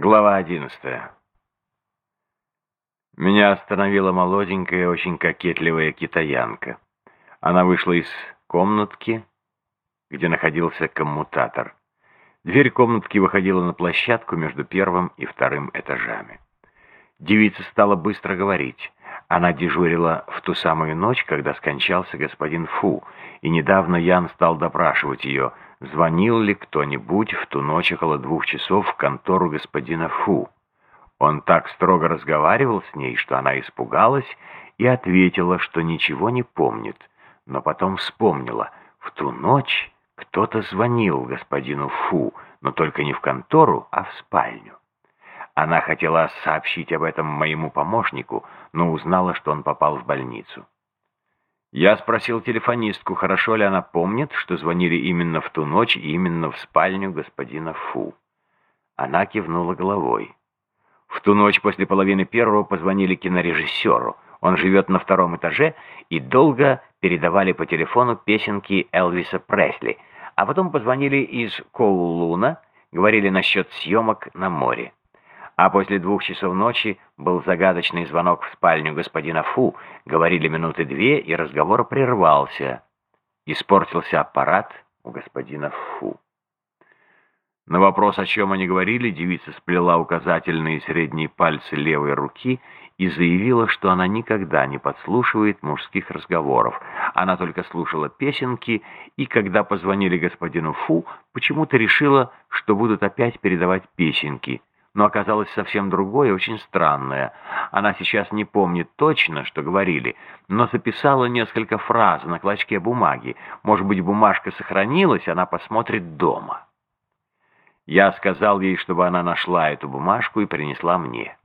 Глава одиннадцатая. Меня остановила молоденькая, очень кокетливая китаянка. Она вышла из комнатки, где находился коммутатор. Дверь комнатки выходила на площадку между первым и вторым этажами. Девица стала быстро говорить. Она дежурила в ту самую ночь, когда скончался господин Фу, и недавно Ян стал допрашивать ее, звонил ли кто-нибудь в ту ночь около двух часов в контору господина Фу. Он так строго разговаривал с ней, что она испугалась и ответила, что ничего не помнит, но потом вспомнила, в ту ночь кто-то звонил господину Фу, но только не в контору, а в спальню. Она хотела сообщить об этом моему помощнику, но узнала, что он попал в больницу. Я спросил телефонистку, хорошо ли она помнит, что звонили именно в ту ночь и именно в спальню господина Фу. Она кивнула головой. В ту ночь после половины первого позвонили кинорежиссеру. Он живет на втором этаже и долго передавали по телефону песенки Элвиса Пресли, а потом позвонили из Коулуна, говорили насчет съемок на море. А после двух часов ночи был загадочный звонок в спальню господина Фу. Говорили минуты две, и разговор прервался. Испортился аппарат у господина Фу. На вопрос, о чем они говорили, девица сплела указательные и средние пальцы левой руки и заявила, что она никогда не подслушивает мужских разговоров. Она только слушала песенки, и когда позвонили господину Фу, почему-то решила, что будут опять передавать песенки – но оказалось совсем другое, очень странное. Она сейчас не помнит точно, что говорили, но записала несколько фраз на клочке бумаги. Может быть, бумажка сохранилась, она посмотрит дома. Я сказал ей, чтобы она нашла эту бумажку и принесла мне.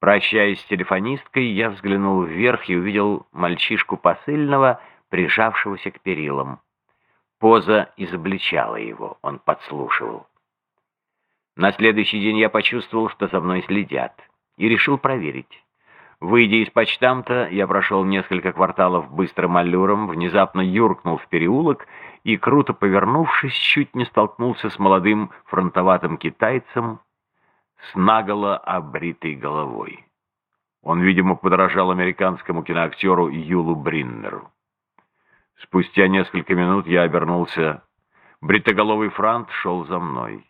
Прощаясь с телефонисткой, я взглянул вверх и увидел мальчишку посыльного, прижавшегося к перилам. Поза изобличала его, он подслушивал. На следующий день я почувствовал, что за мной следят, и решил проверить. Выйдя из почтамта, я прошел несколько кварталов быстрым аллюром, внезапно юркнул в переулок и, круто повернувшись, чуть не столкнулся с молодым фронтоватым китайцем с наголо обритой головой. Он, видимо, подражал американскому киноактеру Юлу Бриннеру. Спустя несколько минут я обернулся. Бритоголовый франт шел за мной.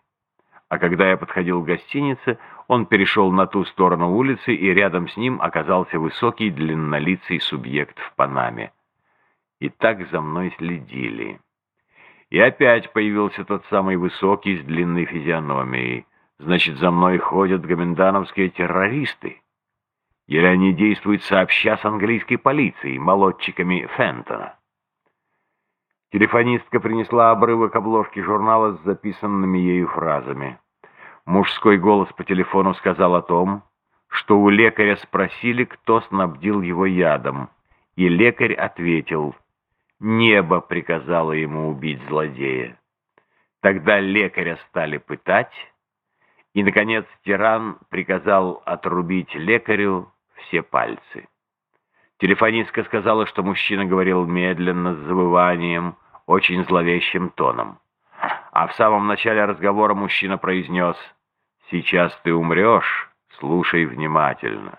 А когда я подходил к гостинице, он перешел на ту сторону улицы, и рядом с ним оказался высокий длиннолицый субъект в Панаме. И так за мной следили. И опять появился тот самый высокий с длинной физиономией. Значит, за мной ходят гомендановские террористы. Или они действуют сообща с английской полицией, молодчиками Фентона. Телефонистка принесла обрывок обложки журнала с записанными ею фразами. Мужской голос по телефону сказал о том, что у лекаря спросили, кто снабдил его ядом, и лекарь ответил, «Небо приказало ему убить злодея». Тогда лекаря стали пытать, и, наконец, тиран приказал отрубить лекарю все пальцы. Телефонистка сказала, что мужчина говорил медленно, с завыванием, очень зловещим тоном. А в самом начале разговора мужчина произнес «Сейчас ты умрешь, слушай внимательно».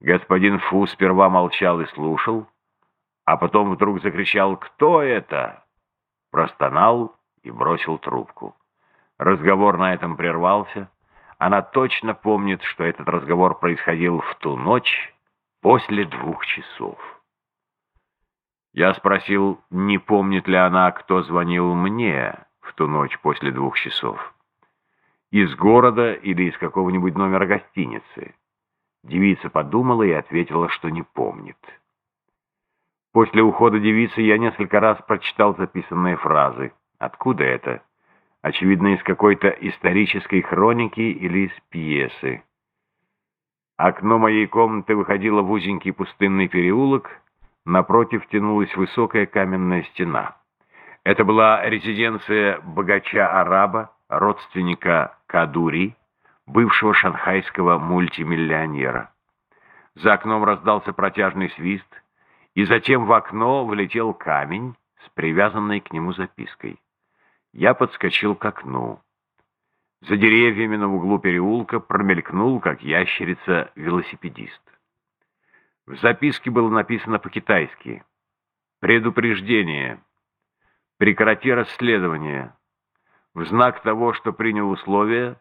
Господин Фу сперва молчал и слушал, а потом вдруг закричал «Кто это?», простонал и бросил трубку. Разговор на этом прервался. Она точно помнит, что этот разговор происходил в ту ночь после двух часов. Я спросил, не помнит ли она, кто звонил мне в ту ночь после двух часов. Из города или из какого-нибудь номера гостиницы. Девица подумала и ответила, что не помнит. После ухода девицы я несколько раз прочитал записанные фразы. Откуда это? Очевидно, из какой-то исторической хроники или из пьесы. Окно моей комнаты выходило в узенький пустынный переулок, Напротив тянулась высокая каменная стена. Это была резиденция богача-араба, родственника Кадури, бывшего шанхайского мультимиллионера. За окном раздался протяжный свист, и затем в окно влетел камень с привязанной к нему запиской. Я подскочил к окну. За деревьями на углу переулка промелькнул, как ящерица, велосипедист. В записке было написано по-китайски «Предупреждение. Прекрати расследование. В знак того, что принял условия,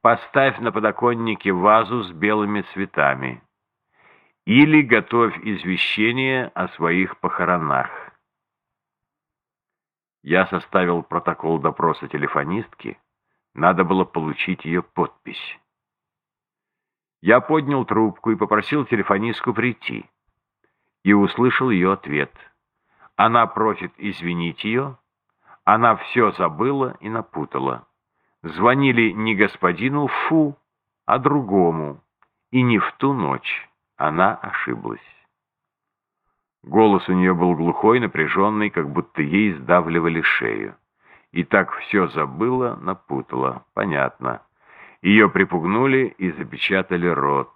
поставь на подоконнике вазу с белыми цветами. Или готовь извещение о своих похоронах». Я составил протокол допроса телефонистки, надо было получить ее подпись. Я поднял трубку и попросил телефонистку прийти. И услышал ее ответ. Она просит извинить ее. Она все забыла и напутала. Звонили не господину Фу, а другому. И не в ту ночь. Она ошиблась. Голос у нее был глухой, напряженный, как будто ей сдавливали шею. И так все забыла, напутала. Понятно. Ее припугнули и запечатали рот.